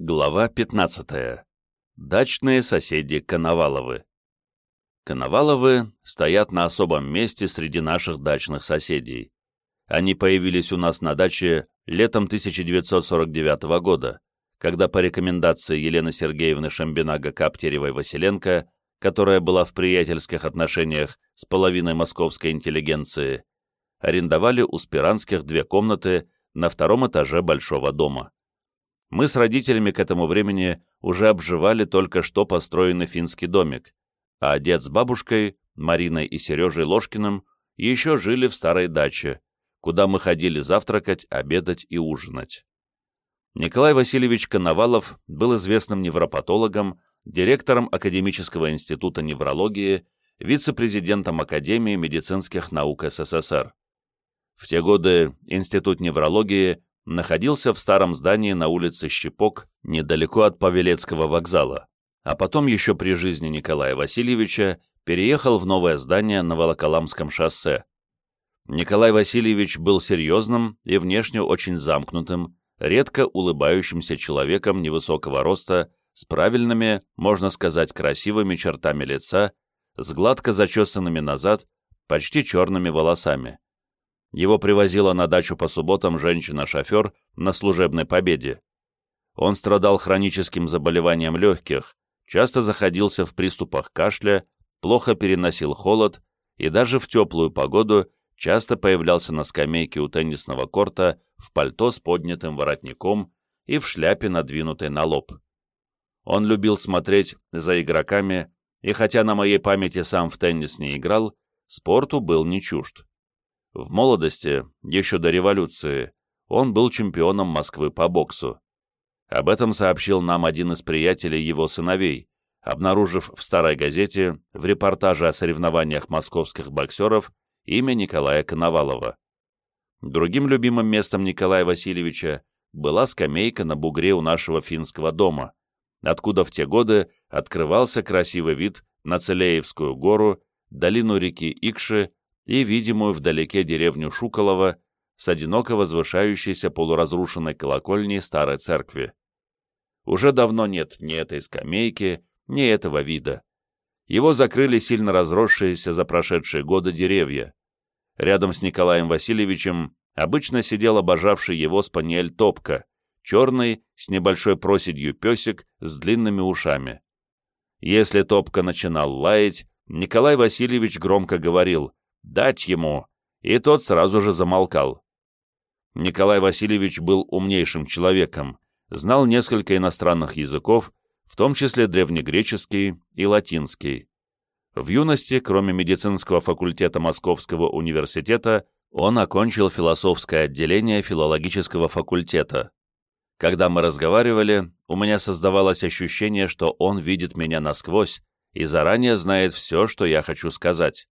Глава 15. Дачные соседи Коноваловы. Коноваловы стоят на особом месте среди наших дачных соседей. Они появились у нас на даче летом 1949 года, когда по рекомендации Елены Сергеевны Шамбинага-Каптеревой-Василенко, которая была в приятельских отношениях с половиной московской интеллигенции, арендовали у Спиранских две комнаты на втором этаже большого дома. Мы с родителями к этому времени уже обживали только что построенный финский домик, а дед с бабушкой, Мариной и Сережей Ложкиным, еще жили в старой даче, куда мы ходили завтракать, обедать и ужинать. Николай Васильевич Коновалов был известным невропатологом, директором Академического института неврологии, вице-президентом Академии медицинских наук СССР. В те годы Институт неврологии находился в старом здании на улице Щепок, недалеко от Павелецкого вокзала, а потом еще при жизни Николая Васильевича переехал в новое здание на Волоколамском шоссе. Николай Васильевич был серьезным и внешне очень замкнутым, редко улыбающимся человеком невысокого роста, с правильными, можно сказать, красивыми чертами лица, с гладко зачесанными назад, почти черными волосами. Его привозила на дачу по субботам женщина-шофер на служебной победе. Он страдал хроническим заболеванием легких, часто заходился в приступах кашля, плохо переносил холод и даже в теплую погоду часто появлялся на скамейке у теннисного корта в пальто с поднятым воротником и в шляпе, надвинутой на лоб. Он любил смотреть за игроками, и хотя на моей памяти сам в теннис не играл, спорту был не чужд. В молодости, еще до революции, он был чемпионом Москвы по боксу. Об этом сообщил нам один из приятелей его сыновей, обнаружив в старой газете в репортаже о соревнованиях московских боксеров имя Николая Коновалова. Другим любимым местом Николая Васильевича была скамейка на бугре у нашего финского дома, откуда в те годы открывался красивый вид на Целеевскую гору, долину реки Икши и видимую вдалеке деревню Шуколова с одиноко возвышающейся полуразрушенной колокольней старой церкви. Уже давно нет ни этой скамейки, ни этого вида. Его закрыли сильно разросшиеся за прошедшие годы деревья. Рядом с Николаем Васильевичем обычно сидел обожавший его спаниель Топка, черный, с небольшой проседью песик с длинными ушами. Если Топка начинал лаять, Николай Васильевич громко говорил дать ему, и тот сразу же замолкал. Николай Васильевич был умнейшим человеком, знал несколько иностранных языков, в том числе древнегреческий и латинский. В юности, кроме медицинского факультета Московского университета, он окончил философское отделение филологического факультета. Когда мы разговаривали, у меня создавалось ощущение, что он видит меня насквозь и заранее знает все, что я хочу сказать.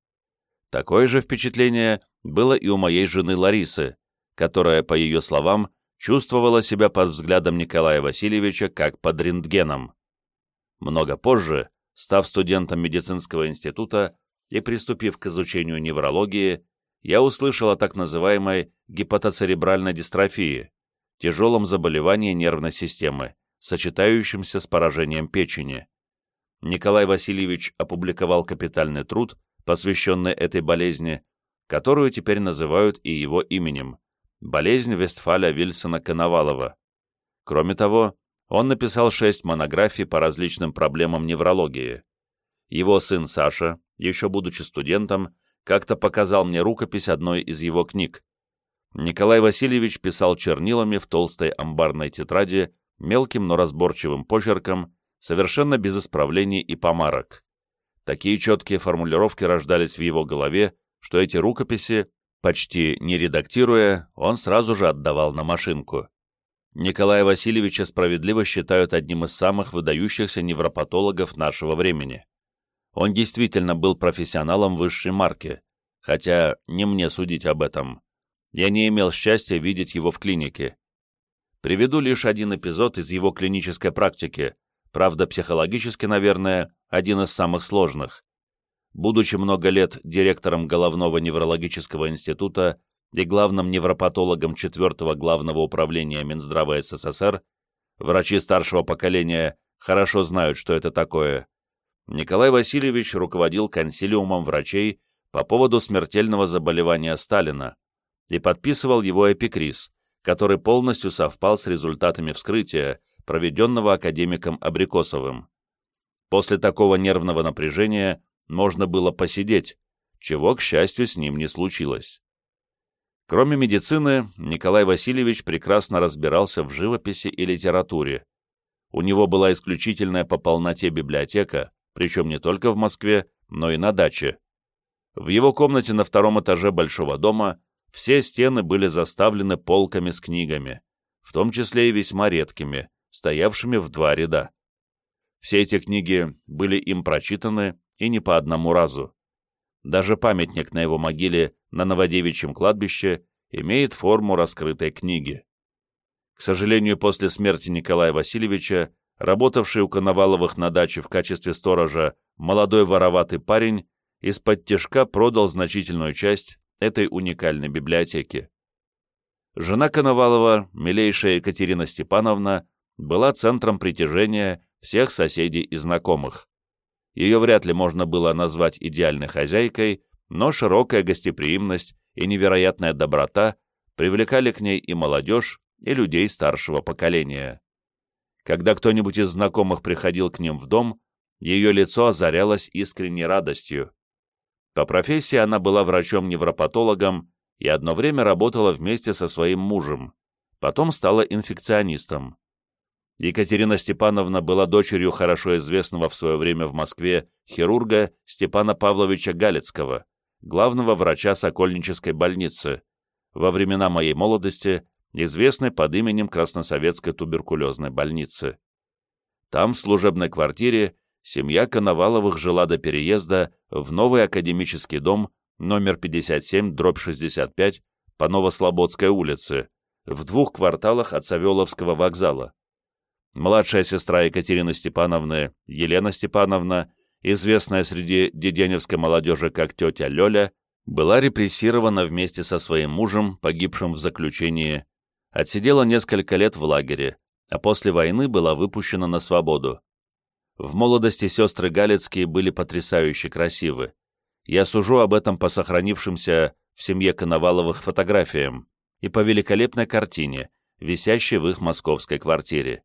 Такое же впечатление было и у моей жены Ларисы, которая, по ее словам, чувствовала себя под взглядом Николая Васильевича как под рентгеном. Много позже, став студентом медицинского института и приступив к изучению неврологии, я услышал о так называемой гепатоцеребральной дистрофии, тяжелом заболевании нервной системы, сочетающемся с поражением печени. Николай Васильевич опубликовал капитальный труд посвященный этой болезни, которую теперь называют и его именем – болезнь Вестфаля Вильсона Коновалова. Кроме того, он написал шесть монографий по различным проблемам неврологии. Его сын Саша, еще будучи студентом, как-то показал мне рукопись одной из его книг. Николай Васильевич писал чернилами в толстой амбарной тетради мелким, но разборчивым почерком, совершенно без исправлений и помарок. Такие четкие формулировки рождались в его голове, что эти рукописи, почти не редактируя, он сразу же отдавал на машинку. Николая Васильевича справедливо считают одним из самых выдающихся невропатологов нашего времени. Он действительно был профессионалом высшей марки, хотя не мне судить об этом. Я не имел счастья видеть его в клинике. Приведу лишь один эпизод из его клинической практики, правда, психологически, наверное, один из самых сложных. Будучи много лет директором Головного неврологического института и главным невропатологом 4 главного управления Минздрава СССР, врачи старшего поколения хорошо знают, что это такое, Николай Васильевич руководил консилиумом врачей по поводу смертельного заболевания Сталина и подписывал его эпикриз, который полностью совпал с результатами вскрытия, проведенного академиком Абрикосовым. После такого нервного напряжения можно было посидеть, чего, к счастью, с ним не случилось. Кроме медицины, Николай Васильевич прекрасно разбирался в живописи и литературе. У него была исключительная по полноте библиотека, причем не только в Москве, но и на даче. В его комнате на втором этаже большого дома все стены были заставлены полками с книгами, в том числе и весьма редкими, стоявшими в два ряда. Все эти книги были им прочитаны и не по одному разу. Даже памятник на его могиле на Новодевичьем кладбище имеет форму раскрытой книги. К сожалению, после смерти Николая Васильевича работавший у Коноваловых на даче в качестве сторожа молодой вороватый парень из-под тяжка продал значительную часть этой уникальной библиотеки. Жена Коновалова, милейшая Екатерина Степановна, была центром притяжения всех соседей и знакомых. Ее вряд ли можно было назвать идеальной хозяйкой, но широкая гостеприимность и невероятная доброта привлекали к ней и молодежь, и людей старшего поколения. Когда кто-нибудь из знакомых приходил к ним в дом, ее лицо озарялось искренней радостью. По профессии она была врачом-невропатологом и одно время работала вместе со своим мужем, потом стала инфекционистом. Екатерина Степановна была дочерью хорошо известного в свое время в Москве хирурга Степана Павловича Галицкого, главного врача Сокольнической больницы, во времена моей молодости известной под именем Красносоветской туберкулезной больницы. Там, в служебной квартире, семья Коноваловых жила до переезда в новый академический дом номер 57, дробь 65 по Новослободской улице, в двух кварталах от Савеловского вокзала. Младшая сестра Екатерины Степановны, Елена Степановна, известная среди деденевской молодежи как тетя Лёля, была репрессирована вместе со своим мужем, погибшим в заключении отсидела несколько лет в лагере, а после войны была выпущена на свободу. В молодости сестры Галицкие были потрясающе красивы. Я сужу об этом по сохранившимся в семье Коноваловых фотографиям и по великолепной картине, висящей в их московской квартире.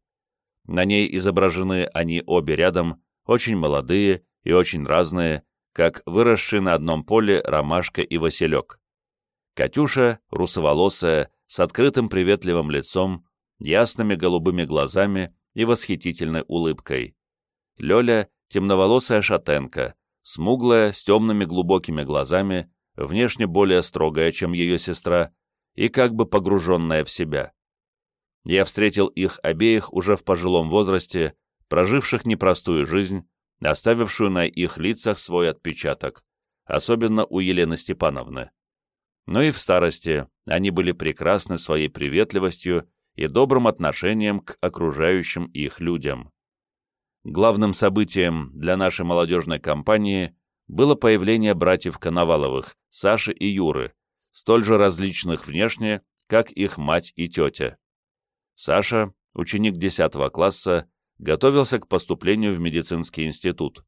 На ней изображены они обе рядом, очень молодые и очень разные, как выросшие на одном поле ромашка и василек. Катюша, русоволосая, с открытым приветливым лицом, ясными голубыми глазами и восхитительной улыбкой. Лёля — темноволосая шатенка, смуглая, с темными глубокими глазами, внешне более строгая, чем ее сестра, и как бы погруженная в себя. Я встретил их обеих уже в пожилом возрасте, проживших непростую жизнь, оставившую на их лицах свой отпечаток, особенно у Елены Степановны но и в старости они были прекрасны своей приветливостью и добрым отношением к окружающим их людям. Главным событием для нашей молодежной кампании было появление братьев Коноваловых, Саши и Юры, столь же различных внешне, как их мать и тетя. Саша, ученик 10 класса, готовился к поступлению в медицинский институт.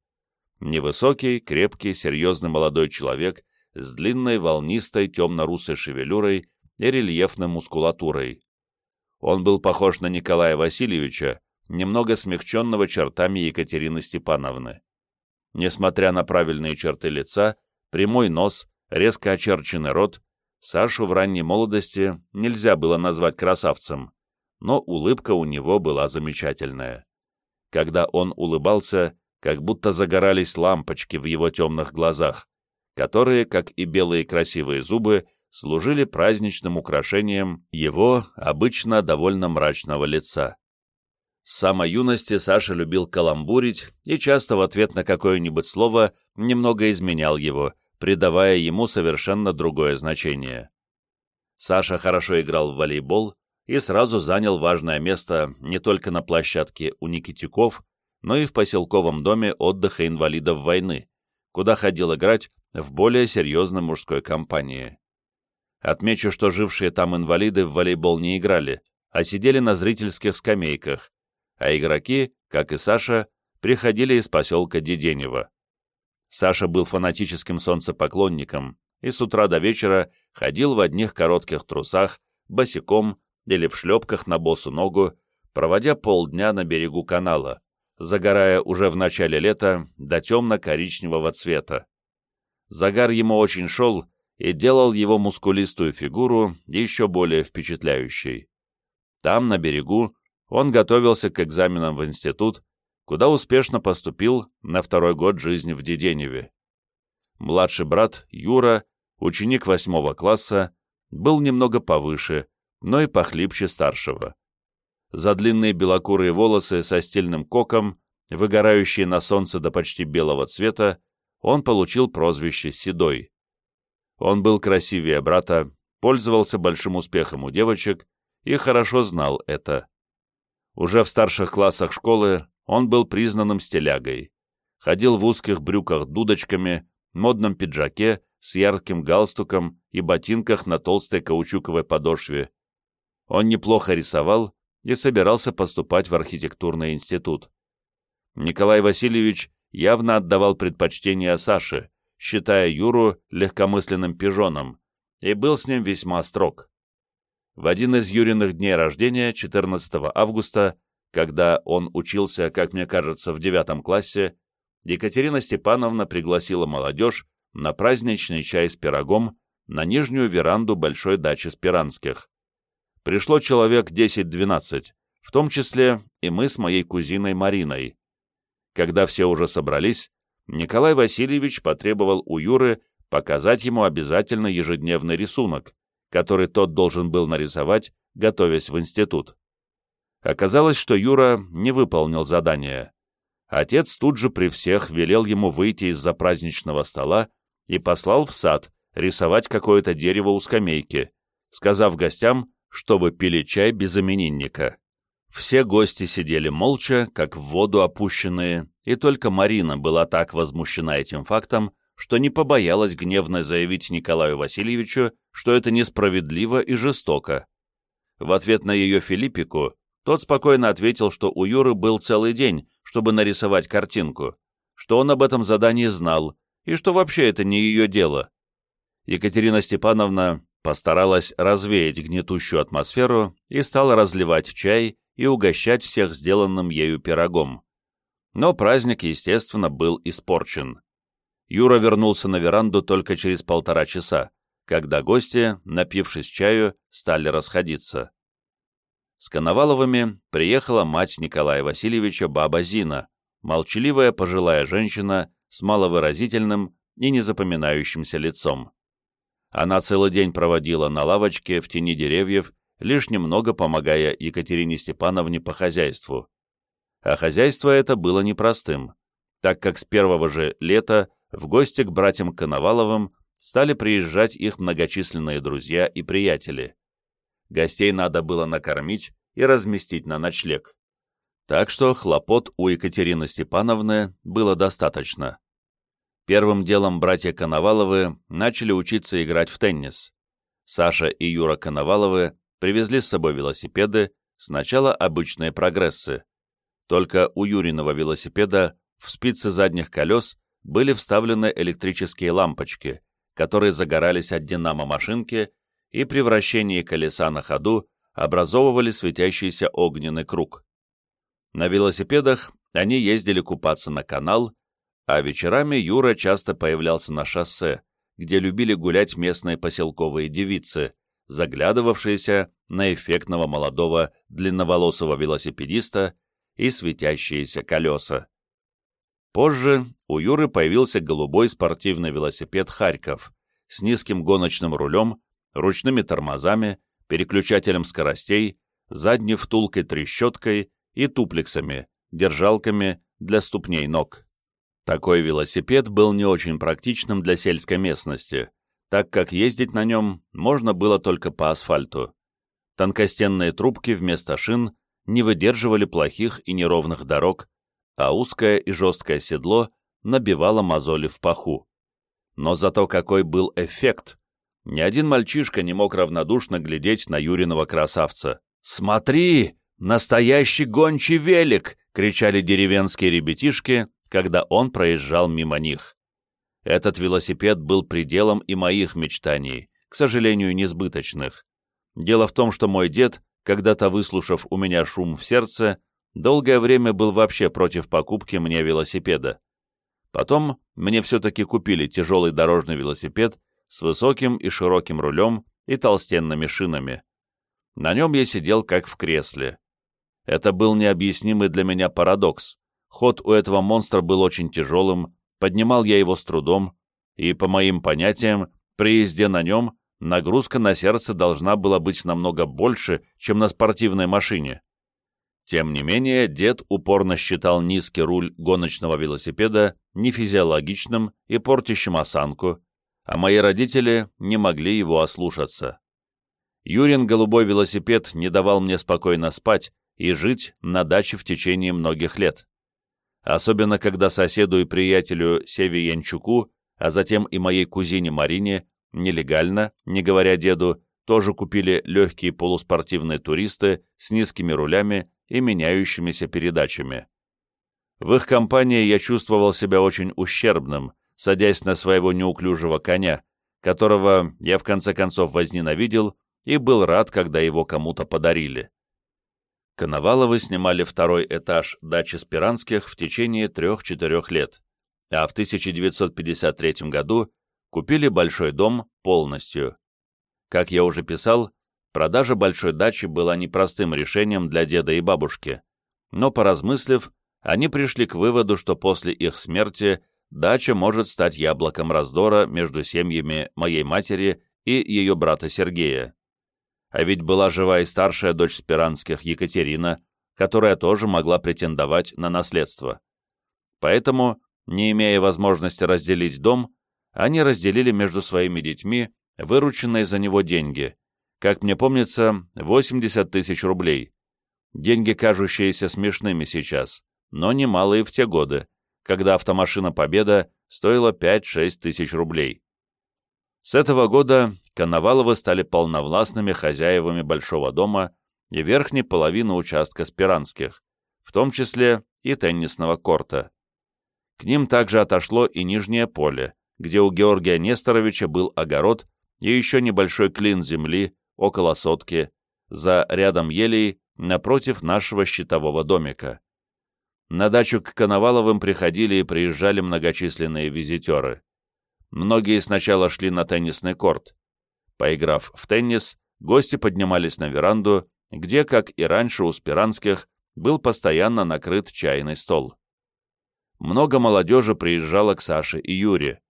Невысокий, крепкий, серьезный молодой человек с длинной волнистой темно-русой шевелюрой и рельефной мускулатурой. Он был похож на Николая Васильевича, немного смягченного чертами Екатерины Степановны. Несмотря на правильные черты лица, прямой нос, резко очерченный рот, Сашу в ранней молодости нельзя было назвать красавцем, но улыбка у него была замечательная. Когда он улыбался, как будто загорались лампочки в его темных глазах, которые, как и белые красивые зубы, служили праздничным украшением его обычно довольно мрачного лица. С самой юности Саша любил каламбурить и часто в ответ на какое-нибудь слово немного изменял его, придавая ему совершенно другое значение. Саша хорошо играл в волейбол и сразу занял важное место не только на площадке у Никитюков, но и в поселковом доме отдыха инвалидов войны, куда ходил играть в более серьезной мужской компании. Отмечу, что жившие там инвалиды в волейбол не играли, а сидели на зрительских скамейках, а игроки, как и Саша, приходили из поселка Деденево. Саша был фанатическим солнцепоклонником и с утра до вечера ходил в одних коротких трусах, босиком или в шлепках на босу ногу, проводя полдня на берегу канала, загорая уже в начале лета до темно-коричневого цвета. Загар ему очень шел и делал его мускулистую фигуру еще более впечатляющей. Там, на берегу, он готовился к экзаменам в институт, куда успешно поступил на второй год жизни в Деденеве. Младший брат, Юра, ученик восьмого класса, был немного повыше, но и похлипче старшего. За длинные белокурые волосы со стильным коком, выгорающие на солнце до почти белого цвета, он получил прозвище «Седой». Он был красивее брата, пользовался большим успехом у девочек и хорошо знал это. Уже в старших классах школы он был признанным стилягой. Ходил в узких брюках дудочками, модном пиджаке с ярким галстуком и ботинках на толстой каучуковой подошве. Он неплохо рисовал и собирался поступать в архитектурный институт. Николай Васильевич явно отдавал предпочтение Саше, считая Юру легкомысленным пижоном, и был с ним весьма строг. В один из Юриных дней рождения, 14 августа, когда он учился, как мне кажется, в девятом классе, Екатерина Степановна пригласила молодежь на праздничный чай с пирогом на нижнюю веранду большой дачи Спиранских. Пришло человек 10-12, в том числе и мы с моей кузиной Мариной. Когда все уже собрались, Николай Васильевич потребовал у Юры показать ему обязательно ежедневный рисунок, который тот должен был нарисовать, готовясь в институт. Оказалось, что Юра не выполнил задание. Отец тут же при всех велел ему выйти из-за праздничного стола и послал в сад рисовать какое-то дерево у скамейки, сказав гостям, чтобы пили чай без именинника. Все гости сидели молча, как в воду опущенные, и только Марина была так возмущена этим фактом, что не побоялась гневно заявить Николаю Васильевичу, что это несправедливо и жестоко. В ответ на ее Филиппику тот спокойно ответил, что у Юры был целый день, чтобы нарисовать картинку, что он об этом задании знал, и что вообще это не ее дело. Екатерина Степановна постаралась развеять гнетущую атмосферу и стала разливать чай и угощать всех сделанным ею пирогом. Но праздник, естественно, был испорчен. Юра вернулся на веранду только через полтора часа, когда гости, напившись чаю, стали расходиться. С Коноваловыми приехала мать Николая Васильевича, баба Зина, молчаливая пожилая женщина с маловыразительным и незапоминающимся лицом. Она целый день проводила на лавочке в тени деревьев лишь немного помогая Екатерине Степановне по хозяйству. А хозяйство это было непростым, так как с первого же лета в гости к братьям Коноваловым стали приезжать их многочисленные друзья и приятели. Гостей надо было накормить и разместить на ночлег. Так что хлопот у Екатерины Степановны было достаточно. Первым делом братья Коноваловы начали учиться играть в теннис. Саша и Юра Коноваловы Привезли с собой велосипеды, сначала обычные прогрессы. Только у Юриного велосипеда в спицы задних колес были вставлены электрические лампочки, которые загорались от динамо-машинки и при вращении колеса на ходу образовывали светящийся огненный круг. На велосипедах они ездили купаться на канал, а вечерами Юра часто появлялся на шоссе, где любили гулять местные поселковые девицы, заглядывавшиеся на эффектного молодого длинноволосого велосипедиста и светящиеся колеса. Позже у Юры появился голубой спортивный велосипед «Харьков» с низким гоночным рулем, ручными тормозами, переключателем скоростей, задней втулкой-трещоткой и туплексами, держалками для ступней ног. Такой велосипед был не очень практичным для сельской местности, так как ездить на нем можно было только по асфальту. Тонкостенные трубки вместо шин не выдерживали плохих и неровных дорог, а узкое и жесткое седло набивало мозоли в паху. Но зато какой был эффект! Ни один мальчишка не мог равнодушно глядеть на Юриного красавца. «Смотри! «Настоящий гончий велик!» — кричали деревенские ребятишки, когда он проезжал мимо них. Этот велосипед был пределом и моих мечтаний, к сожалению, несбыточных. Дело в том, что мой дед, когда-то выслушав у меня шум в сердце, долгое время был вообще против покупки мне велосипеда. Потом мне все-таки купили тяжелый дорожный велосипед с высоким и широким рулем и толстенными шинами. На нем я сидел как в кресле. Это был необъяснимый для меня парадокс. Ход у этого монстра был очень тяжелым, поднимал я его с трудом, и, по моим понятиям, при езде на нем нагрузка на сердце должна была быть намного больше, чем на спортивной машине. Тем не менее, дед упорно считал низкий руль гоночного велосипеда нефизиологичным и портящим осанку, а мои родители не могли его ослушаться. Юрин голубой велосипед не давал мне спокойно спать и жить на даче в течение многих лет. Особенно когда соседу и приятелю Севе Янчуку, а затем и моей кузине Марине, нелегально, не говоря деду, тоже купили легкие полуспортивные туристы с низкими рулями и меняющимися передачами. В их компании я чувствовал себя очень ущербным, садясь на своего неуклюжего коня, которого я в конце концов возненавидел и был рад, когда его кому-то подарили. Коноваловы снимали второй этаж дачи Спиранских в течение трех-четырех лет, а в 1953 году купили большой дом полностью. Как я уже писал, Продажа большой дачи была непростым решением для деда и бабушки, но, поразмыслив, они пришли к выводу, что после их смерти дача может стать яблоком раздора между семьями моей матери и ее брата Сергея. А ведь была жива и старшая дочь Спиранских Екатерина, которая тоже могла претендовать на наследство. Поэтому, не имея возможности разделить дом, они разделили между своими детьми вырученные за него деньги, как мне помнится, 80 тысяч рублей. Деньги, кажущиеся смешными сейчас, но немалые в те годы, когда автомашина «Победа» стоила 5-6 тысяч рублей. С этого года Коноваловы стали полновластными хозяевами большого дома и верхней половины участка Спиранских, в том числе и теннисного корта. К ним также отошло и нижнее поле, где у Георгия Несторовича был огород и еще небольшой клин земли, около сотки, за рядом елей, напротив нашего щитового домика. На дачу к Коноваловым приходили и приезжали многочисленные визитеры. Многие сначала шли на теннисный корт. Поиграв в теннис, гости поднимались на веранду, где, как и раньше у Спиранских, был постоянно накрыт чайный стол. Много молодежи приезжало к Саше и Юре.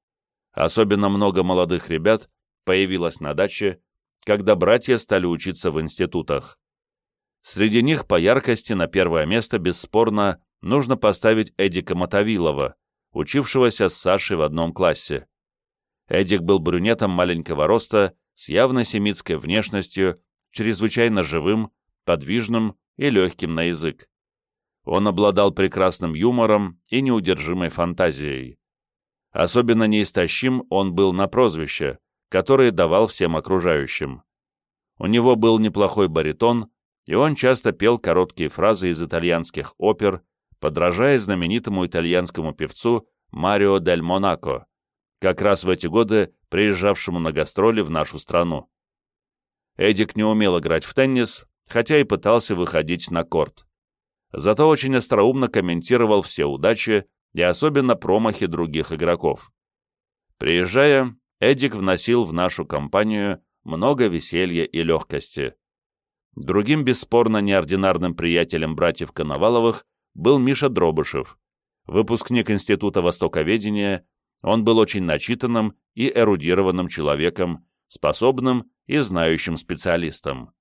Особенно много молодых ребят появилось на даче, когда братья стали учиться в институтах. Среди них по яркости на первое место бесспорно нужно поставить Эдика Мотовилова, учившегося с Сашей в одном классе. Эдик был брюнетом маленького роста, с явно семитской внешностью, чрезвычайно живым, подвижным и легким на язык. Он обладал прекрасным юмором и неудержимой фантазией. Особенно неистощим он был на прозвище, которые давал всем окружающим. У него был неплохой баритон, и он часто пел короткие фразы из итальянских опер, подражая знаменитому итальянскому певцу Марио дель Монако, как раз в эти годы приезжавшему на гастроли в нашу страну. Эдик не умел играть в теннис, хотя и пытался выходить на корт. Зато очень остроумно комментировал все удачи и особенно промахи других игроков. Приезжая, Эдик вносил в нашу компанию много веселья и легкости. Другим бесспорно неординарным приятелем братьев Коноваловых был Миша Дробышев. Выпускник Института Востоковедения, он был очень начитанным и эрудированным человеком, способным и знающим специалистом.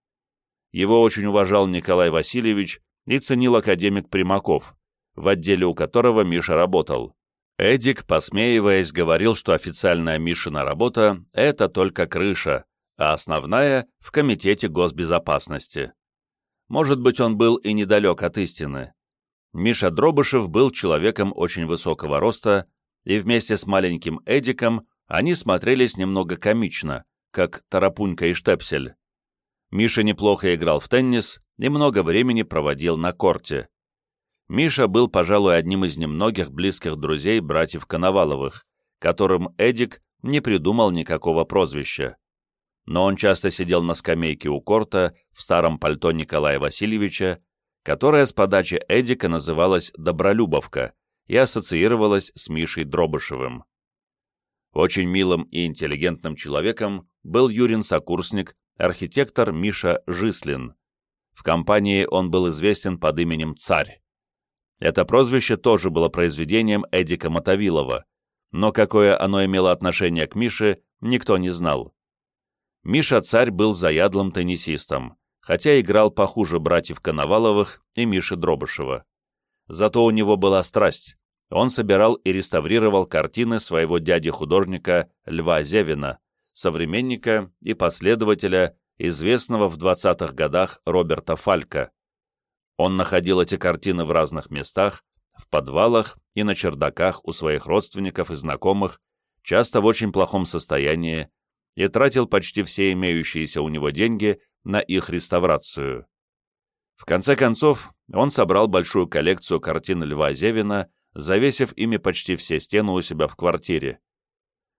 Его очень уважал Николай Васильевич и ценил академик Примаков, в отделе у которого Миша работал. Эдик, посмеиваясь, говорил, что официальная Мишина работа — это только крыша, а основная — в Комитете госбезопасности. Может быть, он был и недалек от истины. Миша Дробышев был человеком очень высокого роста, и вместе с маленьким Эдиком они смотрелись немного комично, как Тарапунька и Штепсель. Миша неплохо играл в теннис и много времени проводил на корте. Миша был, пожалуй, одним из немногих близких друзей братьев Коноваловых, которым Эдик не придумал никакого прозвища. Но он часто сидел на скамейке у корта в старом пальто Николая Васильевича, которое с подачи Эдика называлось «Добролюбовка» и ассоциировалось с Мишей Дробышевым. Очень милым и интеллигентным человеком был Юрин сокурсник, архитектор Миша Жислин. В компании он был известен под именем Царь. Это прозвище тоже было произведением Эдика Мотовилова, но какое оно имело отношение к Мише, никто не знал. Миша Царь был заядлым теннисистом, хотя играл похуже братьев Коноваловых и Миши Дробышева. Зато у него была страсть. Он собирал и реставрировал картины своего дяди-художника Льва Зевина, современника и последователя известного в 20-х годах Роберта Фалька. Он находил эти картины в разных местах, в подвалах и на чердаках у своих родственников и знакомых, часто в очень плохом состоянии, и тратил почти все имеющиеся у него деньги на их реставрацию. В конце концов, он собрал большую коллекцию картин Льва Зевина, завесив ими почти все стены у себя в квартире.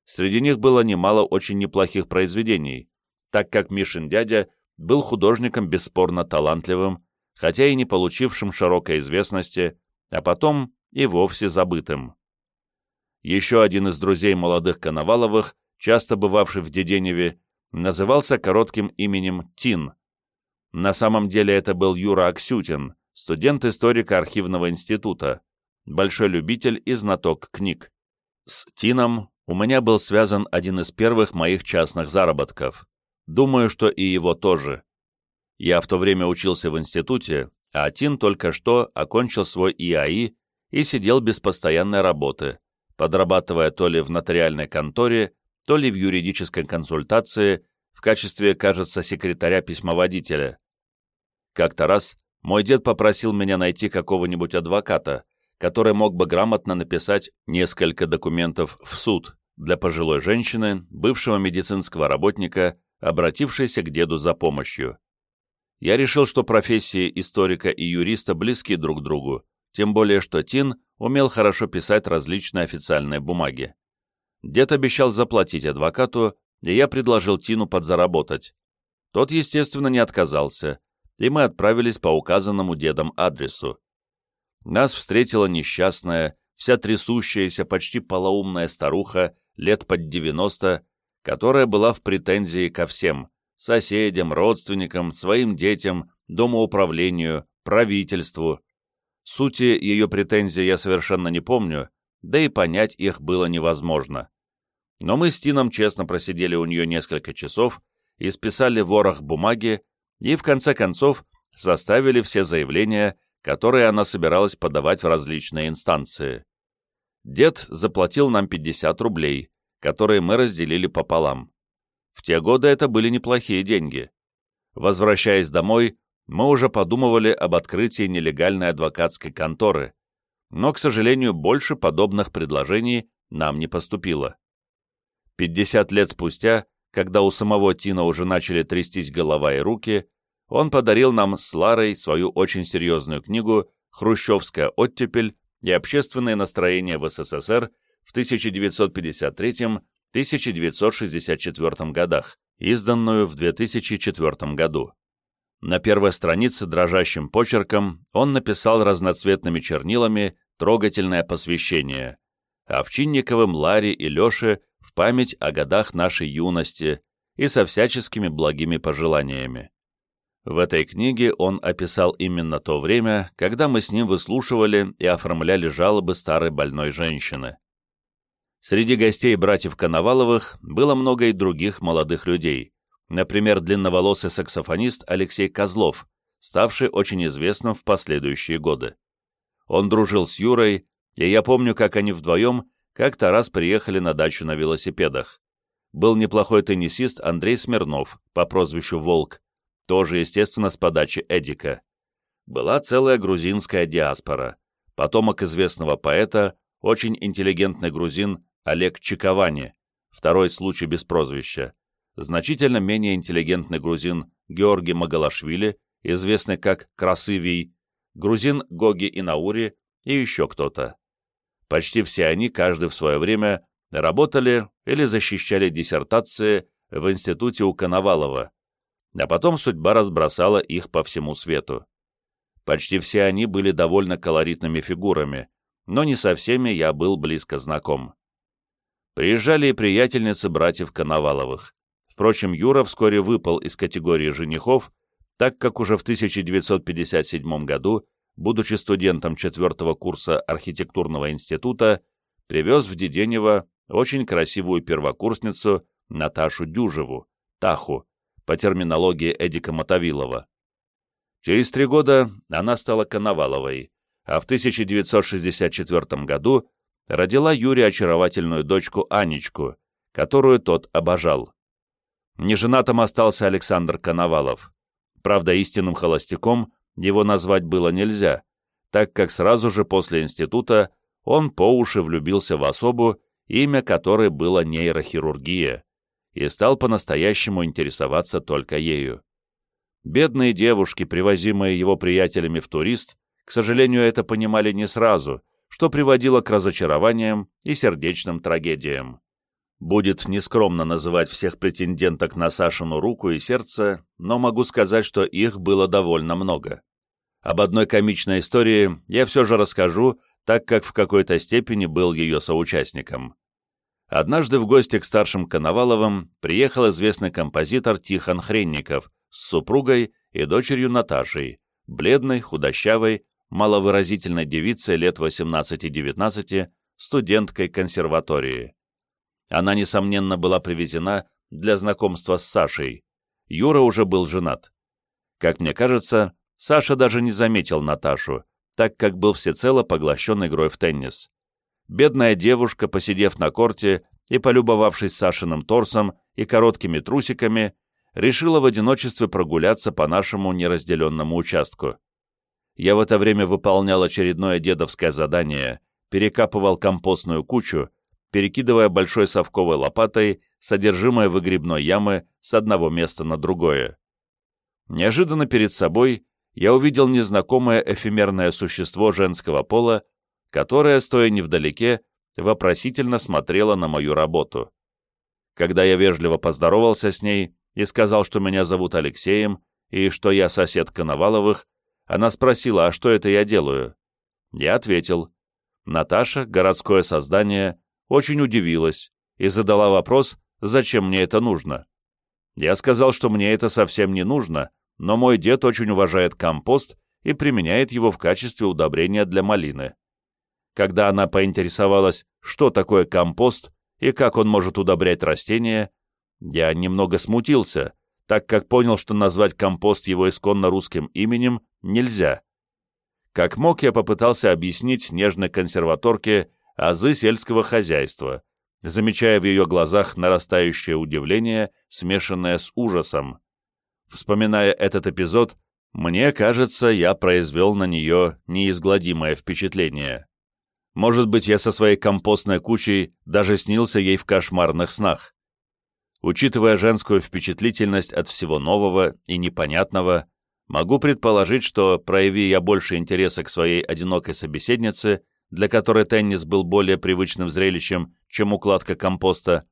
Среди них было немало очень неплохих произведений, так как Мишин дядя был художником бесспорно талантливым, хотя и не получившим широкой известности, а потом и вовсе забытым. Еще один из друзей молодых Коноваловых, часто бывавший в Деденеве, назывался коротким именем Тин. На самом деле это был Юра Аксютин, студент историка архивного института, большой любитель и знаток книг. С Тином у меня был связан один из первых моих частных заработков. Думаю, что и его тоже. Я в то время учился в институте, а Тин только что окончил свой ИАИ и сидел без постоянной работы, подрабатывая то ли в нотариальной конторе, то ли в юридической консультации в качестве, кажется, секретаря-письмоводителя. Как-то раз мой дед попросил меня найти какого-нибудь адвоката, который мог бы грамотно написать несколько документов в суд для пожилой женщины, бывшего медицинского работника, обратившейся к деду за помощью. Я решил, что профессии историка и юриста близки друг другу, тем более что Тин умел хорошо писать различные официальные бумаги. Дед обещал заплатить адвокату, и я предложил Тину подзаработать. Тот, естественно, не отказался, и мы отправились по указанному дедом адресу. Нас встретила несчастная, вся трясущаяся, почти полоумная старуха, лет под 90, которая была в претензии ко всем — соседям, родственникам, своим детям, домоуправлению, правительству. Сути ее претензий я совершенно не помню, да и понять их было невозможно. Но мы с Тином честно просидели у нее несколько часов, исписали ворох бумаги и, в конце концов, составили все заявления, которые она собиралась подавать в различные инстанции. Дед заплатил нам 50 рублей, которые мы разделили пополам. В те годы это были неплохие деньги. Возвращаясь домой, мы уже подумывали об открытии нелегальной адвокатской конторы, но, к сожалению, больше подобных предложений нам не поступило. 50 лет спустя, когда у самого Тина уже начали трястись голова и руки, он подарил нам с Ларой свою очень серьезную книгу «Хрущевская оттепель и общественное настроение в СССР в 1953-1964 годах», изданную в 2004 году. На первой странице дрожащим почерком он написал разноцветными чернилами трогательное посвящение. Овчинниковым, Ларе и Леше в память о годах нашей юности и со всяческими благими пожеланиями. В этой книге он описал именно то время, когда мы с ним выслушивали и оформляли жалобы старой больной женщины. Среди гостей братьев Коноваловых было много и других молодых людей, например, длинноволосый саксофонист Алексей Козлов, ставший очень известным в последующие годы. Он дружил с Юрой, и я помню, как они вдвоем как-то раз приехали на дачу на велосипедах. Был неплохой теннисист Андрей Смирнов по прозвищу «Волк», тоже, естественно, с подачи Эдика. Была целая грузинская диаспора. Потомок известного поэта, очень интеллигентный грузин Олег Чиковани, второй случай без прозвища. значительно менее интеллигентный грузин Георгий Магалашвили, известный как Красывий, грузин Гоги Инаури и еще кто-то. Почти все они, каждый в свое время, работали или защищали диссертации в институте у Коновалова, а потом судьба разбросала их по всему свету. Почти все они были довольно колоритными фигурами, но не со всеми я был близко знаком. Приезжали и приятельницы братьев Коноваловых. Впрочем, Юра вскоре выпал из категории женихов, так как уже в 1957 году, будучи студентом четвертого курса архитектурного института, привез в Деденево очень красивую первокурсницу Наташу Дюжеву, Таху, по терминологии Эдика Мотовилова. Через три года она стала Коноваловой, а в 1964 году родила Юре очаровательную дочку Анечку, которую тот обожал. Неженатым остался Александр Коновалов. Правда, истинным холостяком его назвать было нельзя, так как сразу же после института он по уши влюбился в особу, имя которой было нейрохирургия, и стал по-настоящему интересоваться только ею. Бедные девушки, привозимые его приятелями в турист, к сожалению, это понимали не сразу, что приводило к разочарованиям и сердечным трагедиям. Будет нескромно называть всех претенденток на Сашину руку и сердце, но могу сказать, что их было довольно много. Об одной комичной истории я все же расскажу, так как в какой-то степени был ее соучастником. Однажды в гости к старшим Коноваловым приехал известный композитор Тихон Хренников с супругой и дочерью Наташей, бледной, худощавой, маловыразительной девицей лет 18-19, студенткой консерватории. Она, несомненно, была привезена для знакомства с Сашей. Юра уже был женат. Как мне кажется, Саша даже не заметил Наташу, так как был всецело поглощен игрой в теннис. Бедная девушка, посидев на корте и полюбовавшись Сашиным торсом и короткими трусиками, решила в одиночестве прогуляться по нашему неразделенному участку. Я в это время выполнял очередное дедовское задание, перекапывал компостную кучу, перекидывая большой совковой лопатой содержимое выгребной ямы с одного места на другое. Неожиданно перед собой я увидел незнакомое эфемерное существо женского пола, которое, стоя невдалеке, вопросительно смотрело на мою работу. Когда я вежливо поздоровался с ней и сказал, что меня зовут Алексеем и что я сосед Коноваловых, она спросила, а что это я делаю? Я ответил. Наташа, городское создание, очень удивилась и задала вопрос, зачем мне это нужно. Я сказал, что мне это совсем не нужно, но мой дед очень уважает компост и применяет его в качестве удобрения для малины. Когда она поинтересовалась, что такое компост и как он может удобрять растения, я немного смутился, так как понял, что назвать компост его исконно русским именем нельзя. Как мог, я попытался объяснить нежной консерваторке азы сельского хозяйства, замечая в ее глазах нарастающее удивление, смешанное с ужасом. Вспоминая этот эпизод, мне кажется, я произвел на нее неизгладимое впечатление. Может быть, я со своей компостной кучей даже снился ей в кошмарных снах. Учитывая женскую впечатлительность от всего нового и непонятного, могу предположить, что, прояви я больше интереса к своей одинокой собеседнице, для которой теннис был более привычным зрелищем, чем укладка компоста,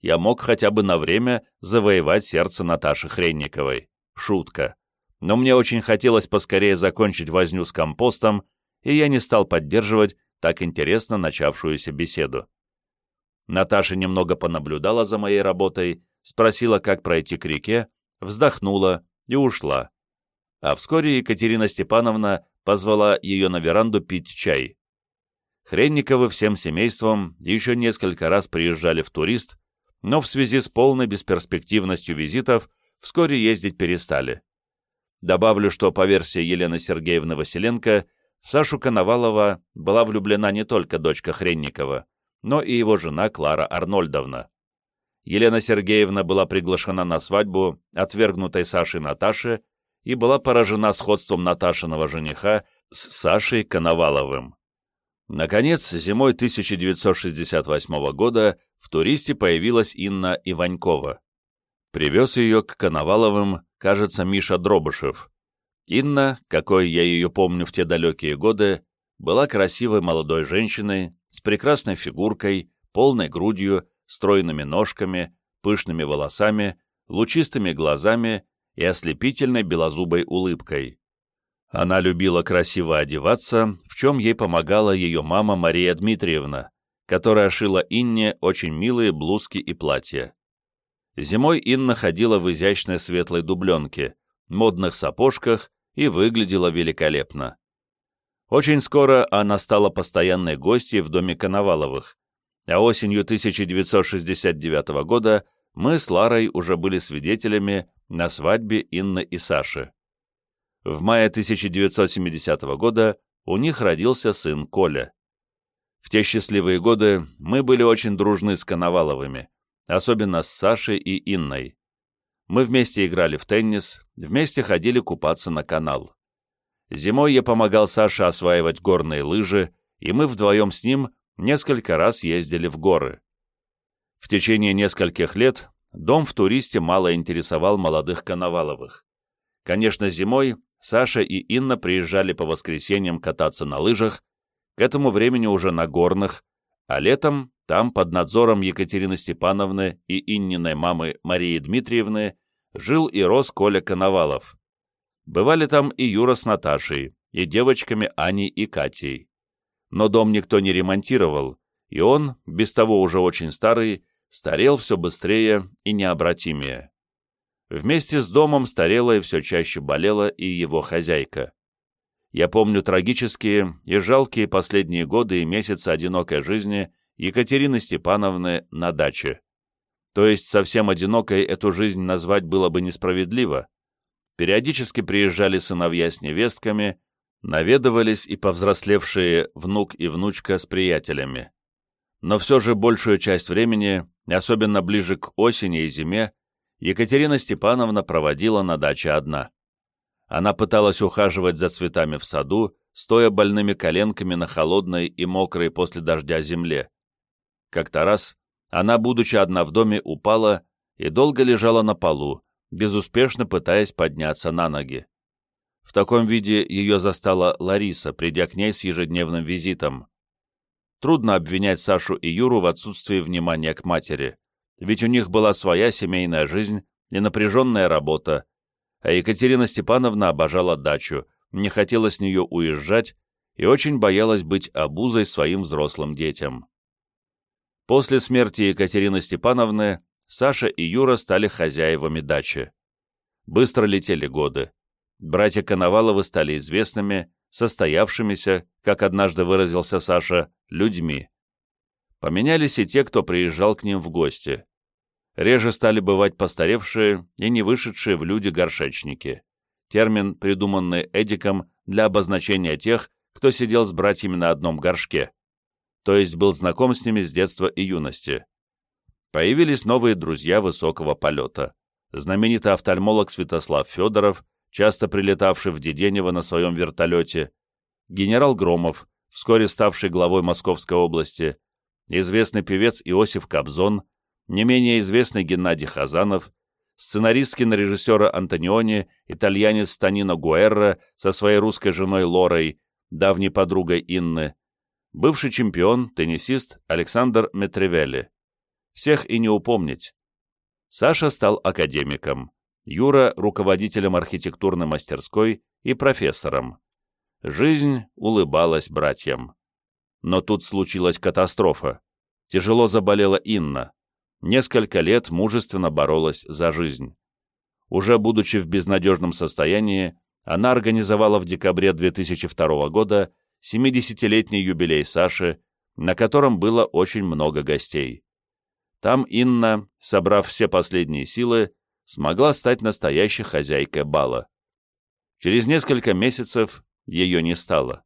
я мог хотя бы на время завоевать сердце Наташи Хренниковой. Шутка. Но мне очень хотелось поскорее закончить возню с компостом, и я не стал поддерживать так интересно начавшуюся беседу. Наташа немного понаблюдала за моей работой, спросила, как пройти к реке, вздохнула и ушла. А вскоре Екатерина Степановна позвала ее на веранду пить чай. Хренниковы всем семейством еще несколько раз приезжали в турист, но в связи с полной бесперспективностью визитов вскоре ездить перестали. Добавлю, что по версии Елены Сергеевны Василенко, в Сашу Коновалова была влюблена не только дочка Хренникова, но и его жена Клара Арнольдовна. Елена Сергеевна была приглашена на свадьбу отвергнутой Сашей Наташи и была поражена сходством Наташиного жениха с Сашей Коноваловым. Наконец, зимой 1968 года в «Туристе» появилась Инна Иванькова. Привез ее к Коноваловым, кажется, Миша Дробышев. Инна, какой я ее помню в те далекие годы, была красивой молодой женщиной, с прекрасной фигуркой, полной грудью, стройными ножками, пышными волосами, лучистыми глазами и ослепительной белозубой улыбкой. Она любила красиво одеваться, в чем ей помогала ее мама Мария Дмитриевна, которая шила Инне очень милые блузки и платья. Зимой Инна ходила в изящной светлой дубленке, модных сапожках и выглядела великолепно. Очень скоро она стала постоянной гостьей в доме Коноваловых, а осенью 1969 года мы с Ларой уже были свидетелями на свадьбе Инны и Саши. В мае 1970 года у них родился сын Коля. В те счастливые годы мы были очень дружны с Коноваловыми, особенно с Сашей и Инной. Мы вместе играли в теннис, вместе ходили купаться на канал. Зимой я помогал Саше осваивать горные лыжи, и мы вдвоем с ним несколько раз ездили в горы. В течение нескольких лет дом в туристе мало интересовал молодых Коноваловых. Конечно, зимой Саша и Инна приезжали по воскресеньям кататься на лыжах, к этому времени уже на горных, а летом там под надзором Екатерины Степановны и Инниной мамы Марии Дмитриевны жил и рос Коля Коновалов. Бывали там и Юра с Наташей, и девочками Аней и Катей. Но дом никто не ремонтировал, и он, без того уже очень старый, старел все быстрее и необратимее. Вместе с домом старела и все чаще болела и его хозяйка. Я помню трагические и жалкие последние годы и месяцы одинокой жизни Екатерины Степановны на даче. То есть совсем одинокой эту жизнь назвать было бы несправедливо. Периодически приезжали сыновья с невестками, наведывались и повзрослевшие внук и внучка с приятелями. Но все же большую часть времени, особенно ближе к осени и зиме, Екатерина Степановна проводила на даче одна. Она пыталась ухаживать за цветами в саду, стоя больными коленками на холодной и мокрой после дождя земле. Как-то раз она, будучи одна в доме, упала и долго лежала на полу, безуспешно пытаясь подняться на ноги. В таком виде ее застала Лариса, придя к ней с ежедневным визитом. Трудно обвинять Сашу и Юру в отсутствии внимания к матери, ведь у них была своя семейная жизнь и напряженная работа, а Екатерина Степановна обожала дачу, не хотела с нее уезжать и очень боялась быть обузой своим взрослым детям. После смерти Екатерины Степановны Саша и Юра стали хозяевами дачи. Быстро летели годы. Братья Коноваловы стали известными, состоявшимися, как однажды выразился Саша, людьми. Поменялись и те, кто приезжал к ним в гости. Реже стали бывать постаревшие и не вышедшие в люди горшечники. Термин, придуманный Эдиком для обозначения тех, кто сидел с братьями на одном горшке то есть был знаком с ними с детства и юности. Появились новые друзья высокого полета. Знаменитый офтальмолог Святослав Федоров, часто прилетавший в Деденево на своем вертолете, генерал Громов, вскоре ставший главой Московской области, известный певец Иосиф Кобзон, не менее известный Геннадий Хазанов, сценарист кинорежиссера Антониони, итальянец Танино Гуэрра со своей русской женой Лорой, давней подругой Инны, бывший чемпион, теннисист Александр Метревелли. Всех и не упомнить. Саша стал академиком, Юра — руководителем архитектурной мастерской и профессором. Жизнь улыбалась братьям. Но тут случилась катастрофа. Тяжело заболела Инна. Несколько лет мужественно боролась за жизнь. Уже будучи в безнадежном состоянии, она организовала в декабре 2002 года 70-летний юбилей Саши, на котором было очень много гостей. Там Инна, собрав все последние силы, смогла стать настоящей хозяйкой бала. Через несколько месяцев ее не стало.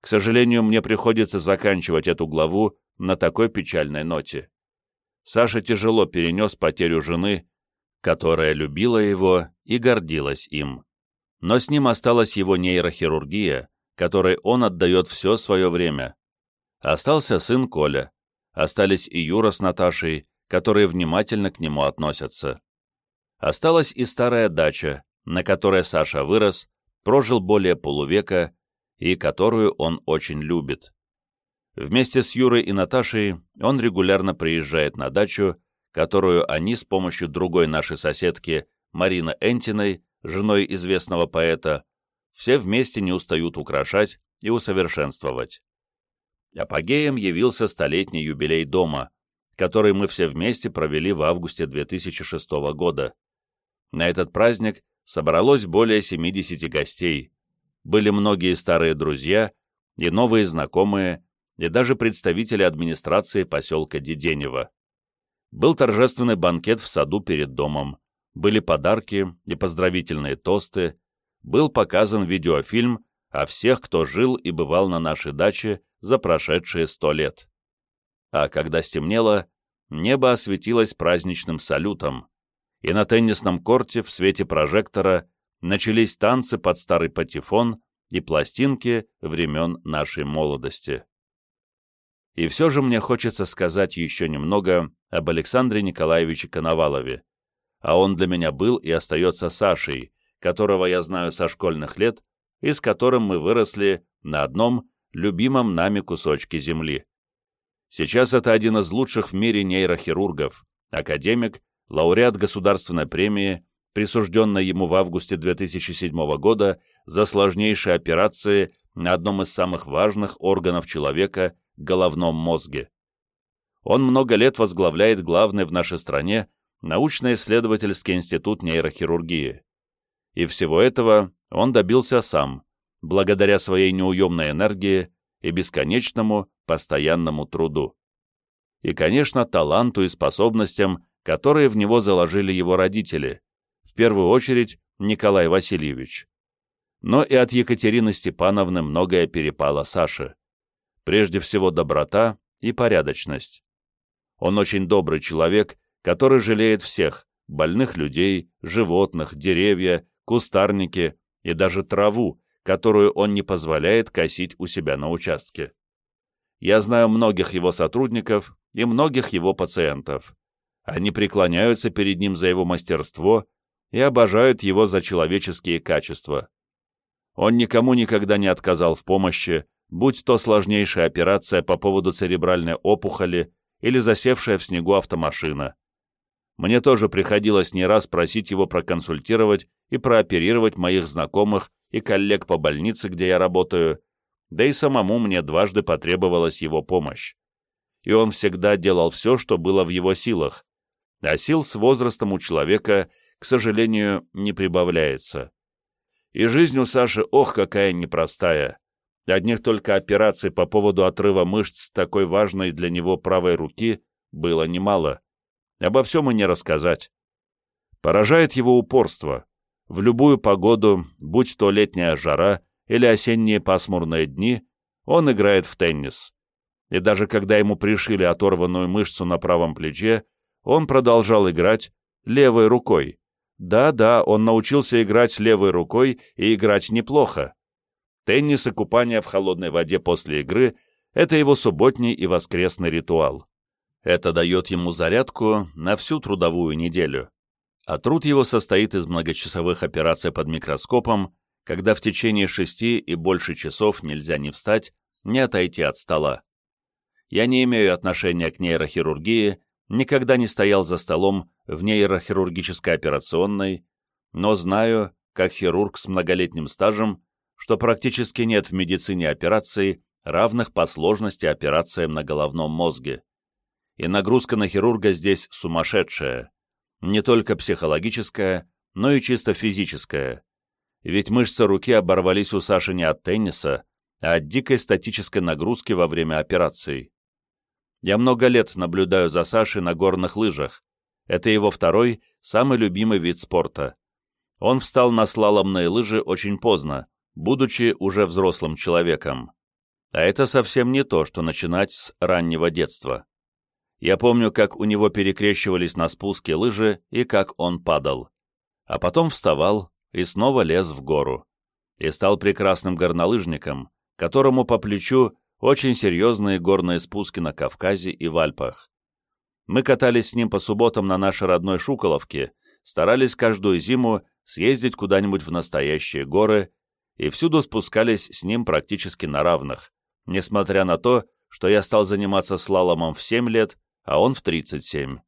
К сожалению, мне приходится заканчивать эту главу на такой печальной ноте. Саша тяжело перенес потерю жены, которая любила его и гордилась им. Но с ним осталась его нейрохирургия, которой он отдает все свое время. Остался сын Коля, остались и Юра с Наташей, которые внимательно к нему относятся. Осталась и старая дача, на которой Саша вырос, прожил более полувека и которую он очень любит. Вместе с Юрой и Наташей он регулярно приезжает на дачу, которую они с помощью другой нашей соседки Марины Энтиной, женой известного поэта, все вместе не устают украшать и усовершенствовать. Апогеем явился столетний юбилей дома, который мы все вместе провели в августе 2006 года. На этот праздник собралось более 70 гостей. Были многие старые друзья и новые знакомые, и даже представители администрации поселка Деденево. Был торжественный банкет в саду перед домом, были подарки и поздравительные тосты, был показан видеофильм о всех, кто жил и бывал на нашей даче за прошедшие сто лет. А когда стемнело, небо осветилось праздничным салютом, и на теннисном корте в свете прожектора начались танцы под старый патефон и пластинки времен нашей молодости. И все же мне хочется сказать еще немного об Александре Николаевиче Коновалове, а он для меня был и остается Сашей, которого я знаю со школьных лет и с которым мы выросли на одном любимом нами кусочке земли. Сейчас это один из лучших в мире нейрохирургов, академик, лауреат государственной премии, присужденной ему в августе 2007 года за сложнейшие операции на одном из самых важных органов человека – головном мозге. Он много лет возглавляет главный в нашей стране научно-исследовательский институт нейрохирургии. И всего этого он добился сам, благодаря своей неуемной энергии и бесконечному, постоянному труду. И, конечно, таланту и способностям, которые в него заложили его родители, в первую очередь Николай Васильевич. Но и от Екатерины Степановны многое перепало Саше. Прежде всего доброта и порядочность. Он очень добрый человек, который жалеет всех, больных людей, животных, деревья, кустарники и даже траву, которую он не позволяет косить у себя на участке. Я знаю многих его сотрудников и многих его пациентов. Они преклоняются перед ним за его мастерство и обожают его за человеческие качества. Он никому никогда не отказал в помощи, будь то сложнейшая операция по поводу церебральной опухоли или засевшая в снегу автомашина. Мне тоже приходилось не раз просить его проконсультировать и прооперировать моих знакомых и коллег по больнице, где я работаю, да и самому мне дважды потребовалась его помощь. И он всегда делал все, что было в его силах, а сил с возрастом у человека, к сожалению, не прибавляется. И жизнь у Саши, ох, какая непростая. Одних только операций по поводу отрыва мышц такой важной для него правой руки было немало. Обо всем и не рассказать. Поражает его упорство. В любую погоду, будь то летняя жара или осенние пасмурные дни, он играет в теннис. И даже когда ему пришили оторванную мышцу на правом плече, он продолжал играть левой рукой. Да-да, он научился играть левой рукой и играть неплохо. Теннис и купание в холодной воде после игры — это его субботний и воскресный ритуал. Это дает ему зарядку на всю трудовую неделю. А труд его состоит из многочасовых операций под микроскопом, когда в течение шести и больше часов нельзя ни встать, ни отойти от стола. Я не имею отношения к нейрохирургии, никогда не стоял за столом в нейрохирургической операционной, но знаю, как хирург с многолетним стажем, что практически нет в медицине операций, равных по сложности операциям на головном мозге и нагрузка на хирурга здесь сумасшедшая. Не только психологическая, но и чисто физическая. Ведь мышцы руки оборвались у Саши не от тенниса, а от дикой статической нагрузки во время операции. Я много лет наблюдаю за Сашей на горных лыжах. Это его второй, самый любимый вид спорта. Он встал на слаломные лыжи очень поздно, будучи уже взрослым человеком. А это совсем не то, что начинать с раннего детства. Я помню, как у него перекрещивались на спуске лыжи и как он падал. А потом вставал и снова лез в гору. И стал прекрасным горнолыжником, которому по плечу очень серьезные горные спуски на Кавказе и в Альпах. Мы катались с ним по субботам на нашей родной Шуколовке, старались каждую зиму съездить куда-нибудь в настоящие горы и всюду спускались с ним практически на равных, несмотря на то, что я стал заниматься слаломом в 7 лет, а он в 37.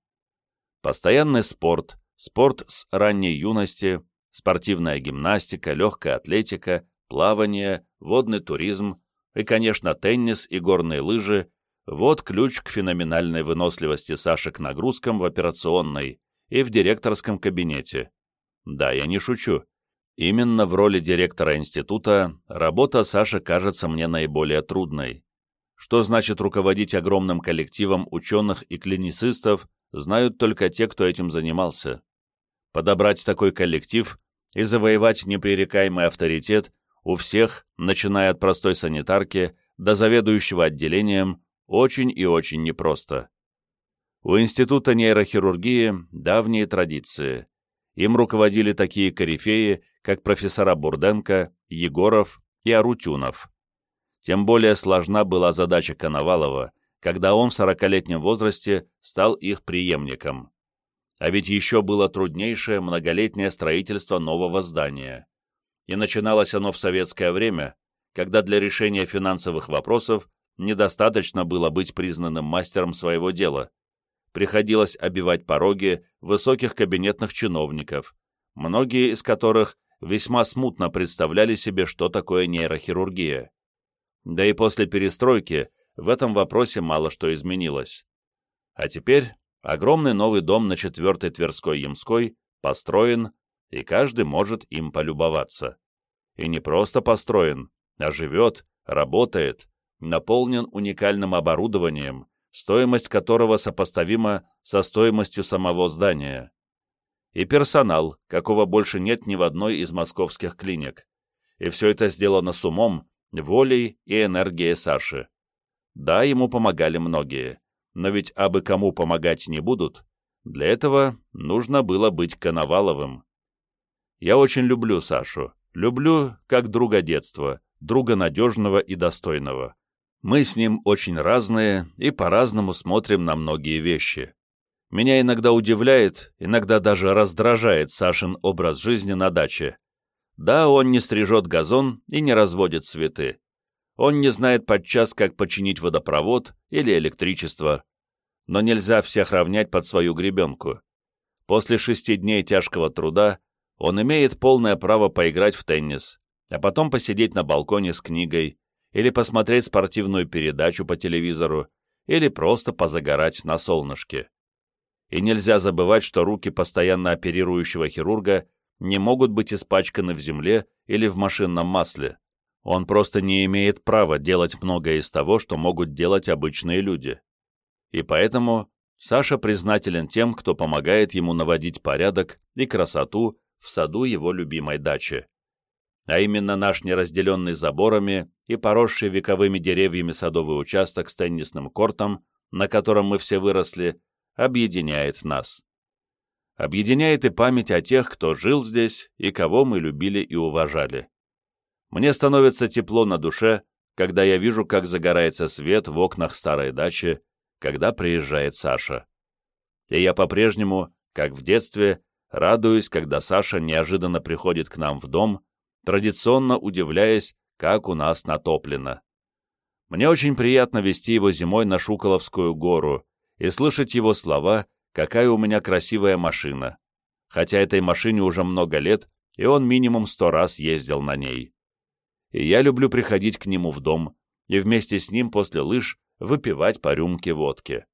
Постоянный спорт, спорт с ранней юности, спортивная гимнастика, легкая атлетика, плавание, водный туризм и, конечно, теннис и горные лыжи – вот ключ к феноменальной выносливости Саши к нагрузкам в операционной и в директорском кабинете. Да, я не шучу. Именно в роли директора института работа Саши кажется мне наиболее трудной. Что значит руководить огромным коллективом ученых и клиницистов, знают только те, кто этим занимался. Подобрать такой коллектив и завоевать непререкаемый авторитет у всех, начиная от простой санитарки до заведующего отделением, очень и очень непросто. У Института нейрохирургии давние традиции. Им руководили такие корифеи, как профессора Бурденко, Егоров и Арутюнов. Тем более сложна была задача Коновалова, когда он в сорокалетнем возрасте стал их преемником. А ведь еще было труднейшее многолетнее строительство нового здания. И начиналось оно в советское время, когда для решения финансовых вопросов недостаточно было быть признанным мастером своего дела. Приходилось обивать пороги высоких кабинетных чиновников, многие из которых весьма смутно представляли себе, что такое нейрохирургия. Да и после перестройки в этом вопросе мало что изменилось. А теперь огромный новый дом на 4-й Тверской Ямской построен, и каждый может им полюбоваться. И не просто построен, а живет, работает, наполнен уникальным оборудованием, стоимость которого сопоставима со стоимостью самого здания. И персонал, какого больше нет ни в одной из московских клиник. И все это сделано с умом, волей и энергией Саши. Да, ему помогали многие, но ведь абы кому помогать не будут, для этого нужно было быть Коноваловым. Я очень люблю Сашу, люблю как друга детства, друга надежного и достойного. Мы с ним очень разные и по-разному смотрим на многие вещи. Меня иногда удивляет, иногда даже раздражает Сашин образ жизни на даче. Да, он не стрижет газон и не разводит цветы. Он не знает подчас, как починить водопровод или электричество. Но нельзя всех равнять под свою гребенку. После шести дней тяжкого труда он имеет полное право поиграть в теннис, а потом посидеть на балконе с книгой, или посмотреть спортивную передачу по телевизору, или просто позагорать на солнышке. И нельзя забывать, что руки постоянно оперирующего хирурга не могут быть испачканы в земле или в машинном масле. Он просто не имеет права делать многое из того, что могут делать обычные люди. И поэтому Саша признателен тем, кто помогает ему наводить порядок и красоту в саду его любимой дачи. А именно наш неразделенный заборами и поросший вековыми деревьями садовый участок с теннисным кортом, на котором мы все выросли, объединяет нас объединяет и память о тех, кто жил здесь и кого мы любили и уважали. Мне становится тепло на душе, когда я вижу, как загорается свет в окнах старой дачи, когда приезжает Саша. И я по-прежнему, как в детстве, радуюсь, когда Саша неожиданно приходит к нам в дом, традиционно удивляясь, как у нас натоплено. Мне очень приятно вести его зимой на Шуколовскую гору и слышать его слова какая у меня красивая машина. Хотя этой машине уже много лет, и он минимум сто раз ездил на ней. И я люблю приходить к нему в дом и вместе с ним после лыж выпивать по рюмке водки.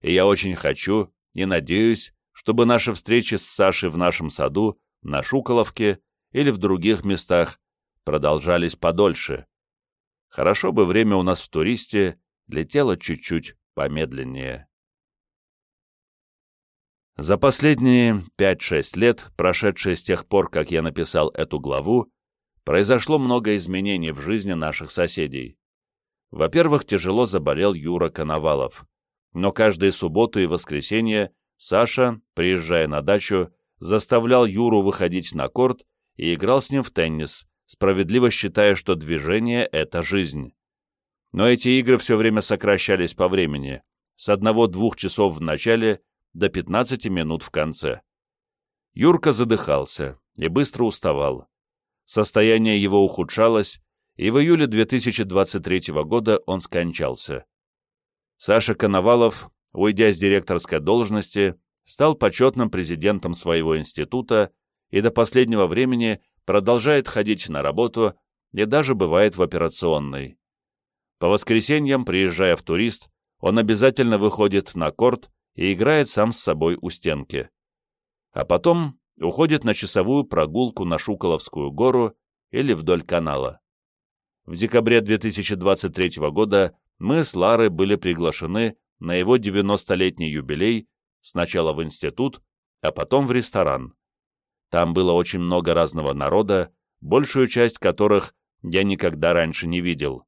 И я очень хочу и надеюсь, чтобы наши встречи с Сашей в нашем саду, на Шуколовке или в других местах продолжались подольше. Хорошо бы время у нас в туристе летело чуть-чуть помедленнее. За последние 5-6 лет, прошедшие с тех пор, как я написал эту главу, произошло много изменений в жизни наших соседей. Во-первых, тяжело заболел Юра Коновалов. Но каждые субботу и воскресенье Саша, приезжая на дачу, заставлял Юру выходить на корт и играл с ним в теннис, справедливо считая, что движение — это жизнь. Но эти игры все время сокращались по времени, с одного-двух часов в начале до 15 минут в конце. Юрка задыхался и быстро уставал. Состояние его ухудшалось, и в июле 2023 года он скончался. Саша Коновалов, уйдя с директорской должности, стал почетным президентом своего института и до последнего времени продолжает ходить на работу и даже бывает в операционной. По воскресеньям, приезжая в турист, он обязательно выходит на корт и играет сам с собой у стенки. А потом уходит на часовую прогулку на Шуколовскую гору или вдоль канала. В декабре 2023 года мы с Ларой были приглашены на его 90-летний юбилей сначала в институт, а потом в ресторан. Там было очень много разного народа, большую часть которых я никогда раньше не видел.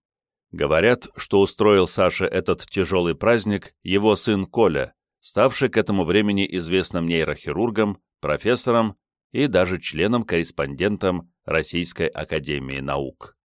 Говорят, что устроил Саше этот тяжелый праздник его сын Коля, ставший к этому времени известным нейрохирургом, профессором и даже членом-корреспондентом Российской Академии Наук.